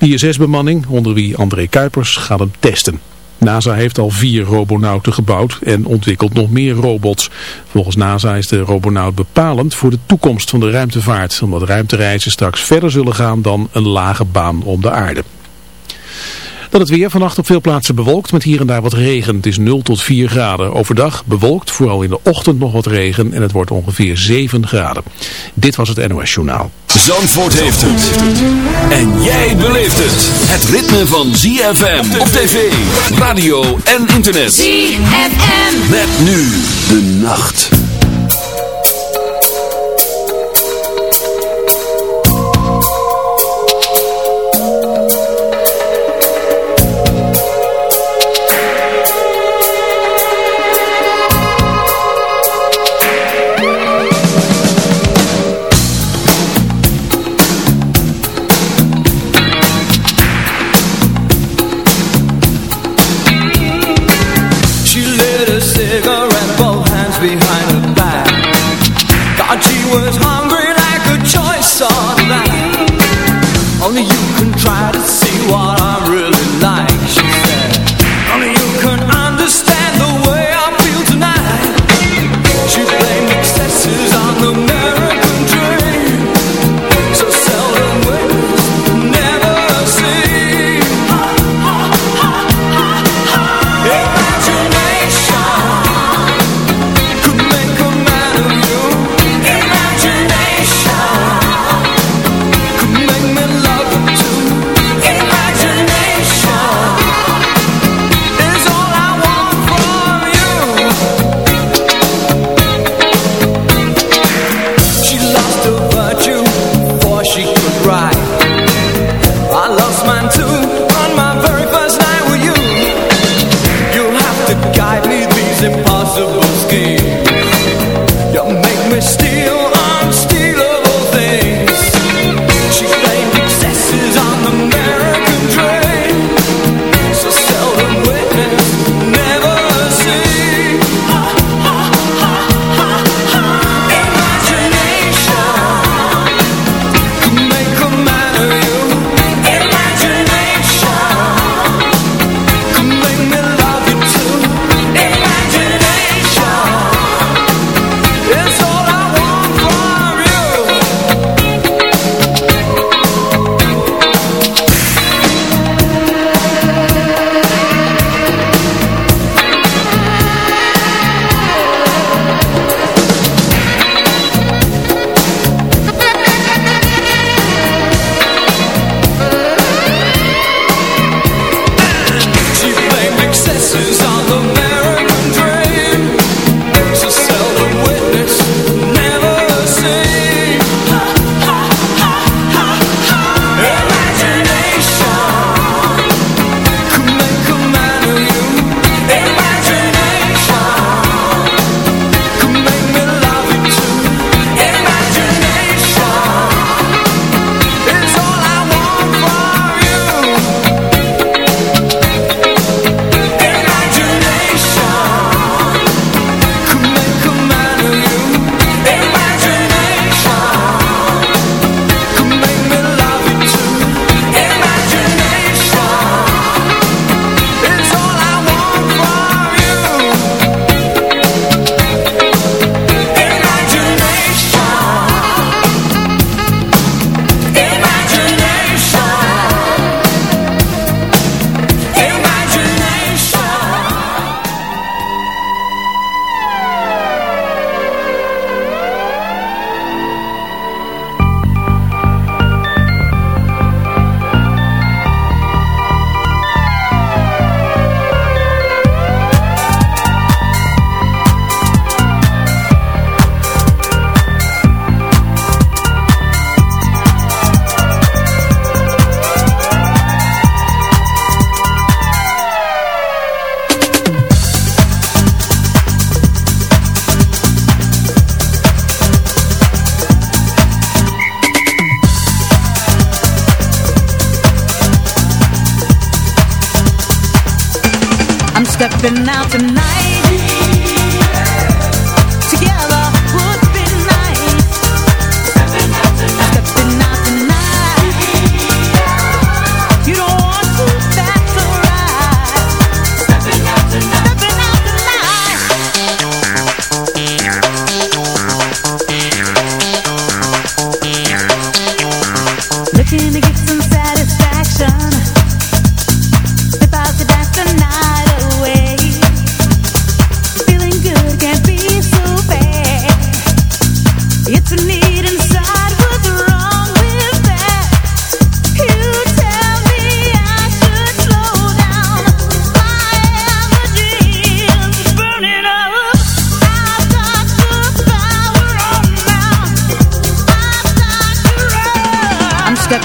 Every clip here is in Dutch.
De ISS-bemanning, onder wie André Kuipers, gaat hem testen. NASA heeft al vier robonauten gebouwd en ontwikkelt nog meer robots. Volgens NASA is de robonaut bepalend voor de toekomst van de ruimtevaart, omdat ruimtereizen straks verder zullen gaan dan een lage baan om de aarde. Dan het weer vannacht op veel plaatsen bewolkt met hier en daar wat regen. Het is 0 tot 4 graden. Overdag bewolkt, vooral in de ochtend nog wat regen en het wordt ongeveer 7 graden. Dit was het NOS Journaal. Zandvoort heeft het. En jij beleeft het. Het ritme van ZFM op tv, radio en internet. ZFM. Met nu de nacht.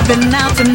been out tonight.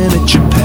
in Japan.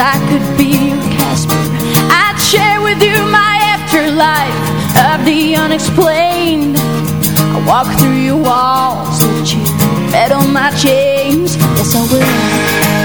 I could be your Casper. I'd share with you my afterlife of the unexplained. I'd walk through your walls, let you rattle my chains. Yes, I will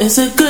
is a good?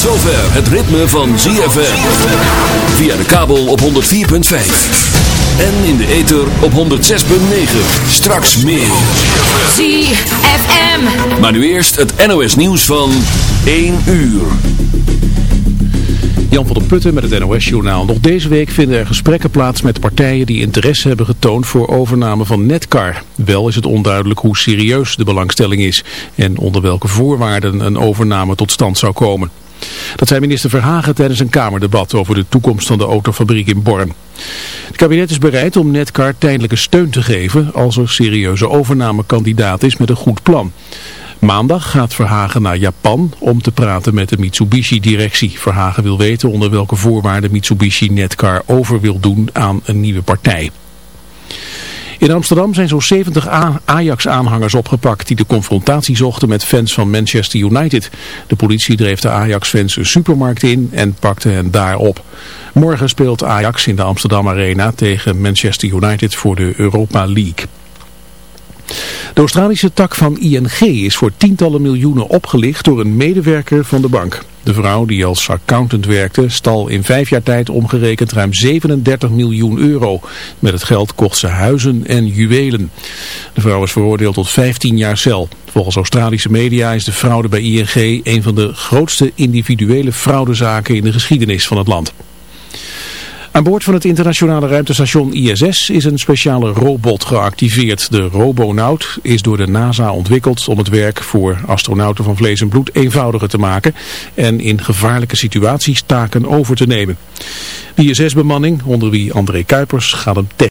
Tot zover het ritme van ZFM. Via de kabel op 104.5. En in de ether op 106.9. Straks meer. ZFM. Maar nu eerst het NOS nieuws van 1 uur. Jan van der Putten met het NOS-journaal. Nog deze week vinden er gesprekken plaats met partijen die interesse hebben getoond voor overname van Netcar. Wel is het onduidelijk hoe serieus de belangstelling is en onder welke voorwaarden een overname tot stand zou komen. Dat zei minister Verhagen tijdens een Kamerdebat over de toekomst van de autofabriek in Born. Het kabinet is bereid om Netcar tijdelijke steun te geven als er serieuze overnamekandidaat is met een goed plan. Maandag gaat Verhagen naar Japan om te praten met de Mitsubishi-directie. Verhagen wil weten onder welke voorwaarden Mitsubishi Netcar over wil doen aan een nieuwe partij. In Amsterdam zijn zo'n 70 A- Ajax-aanhangers opgepakt die de confrontatie zochten met fans van Manchester United. De politie dreef de Ajax-fans een supermarkt in en pakte hen daar op. Morgen speelt Ajax in de Amsterdam Arena tegen Manchester United voor de Europa League. De Australische tak van ING is voor tientallen miljoenen opgelicht door een medewerker van de bank. De vrouw die als accountant werkte stal in vijf jaar tijd omgerekend ruim 37 miljoen euro. Met het geld kocht ze huizen en juwelen. De vrouw is veroordeeld tot 15 jaar cel. Volgens Australische media is de fraude bij ING een van de grootste individuele fraudezaken in de geschiedenis van het land. Aan boord van het internationale ruimtestation ISS is een speciale robot geactiveerd. De Robonaut is door de NASA ontwikkeld om het werk voor astronauten van vlees en bloed eenvoudiger te maken en in gevaarlijke situaties taken over te nemen. De ISS-bemanning, onder wie André Kuipers, gaat hem testen.